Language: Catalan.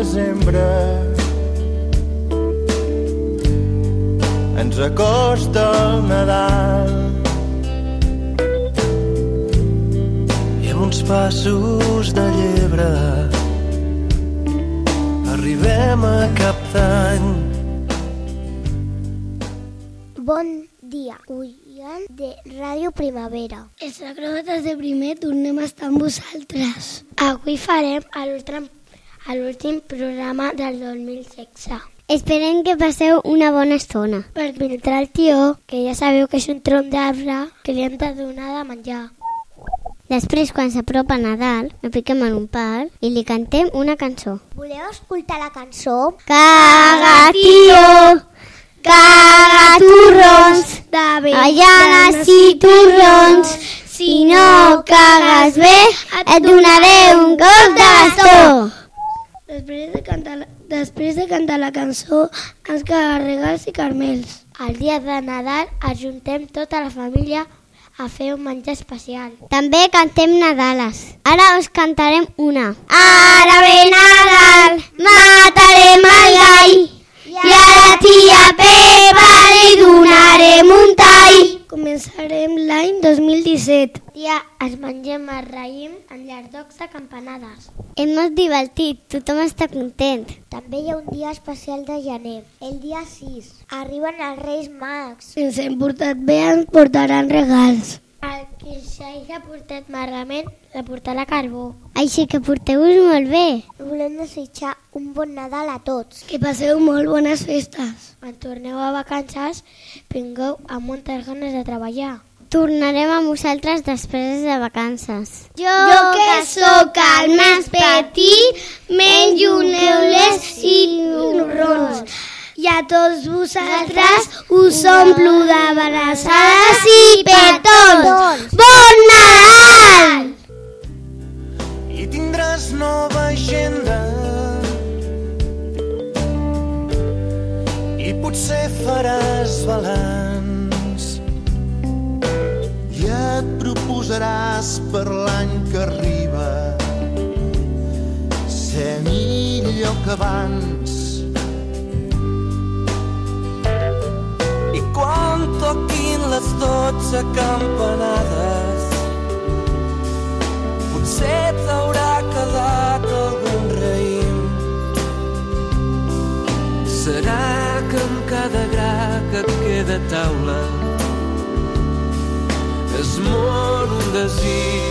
desembre. Ens acosta el Nadal. I amb uns passos de llebre arribem a cap d'any Bon dia, oients de Ràdio Primavera. Els acròbates de primer tornem a estar amb vosaltres. Avui farem l'últim programa del 2016. Esperem que passeu una bona estona. Perquè vindrà el tió, que ja sabeu que és un tronc d'arbre que li hem de donar de menjar. Després, quan s'apropa Nadal, el piquem en un pal i li cantem una cançó. Voleu escoltar la cançó? Caga, tio! Caga, turrons! Avellanes i turrons! Si no cagues bé, et donaré un cop de bastó! Després de cantar la, després de cantar la cançó, ens caga regals i carmels. El dia de Nadal ajuntem tota la família a fer un menjar especial. També cantem Nadales. Ara us cantarem una. Ara ve 2017. Dia ens mengem el raïm en llardocs de campanades. És molt divertit, tothom està content. També hi ha un dia especial de gener, el dia 6. Arriben els Reis Mags. Si ens hem portat bé, ens portaran regals. El que s'hagi portat malament, la portarà carbó. Així que porteu-vos molt bé. Volem desitjar un bon Nadal a tots. Que passeu molt bones festes. Quan torneu a vacances, vingueu amb moltes ganes de treballar. Tornarem amb vosaltres després de vacances. Jo, jo que sóc el més petit, menjo neules i torrons. I a tots vosaltres us omplo d'abraçades i petons. Bon Nadal! i tindràs nova agenda i potser faràs balanç proposaràs per l'any que arriba ser millor que abans i quan toquin les dotze campanades potser t'haurà quedat algun raïm. Serà que amb cada gra que queda taula mor fantasy.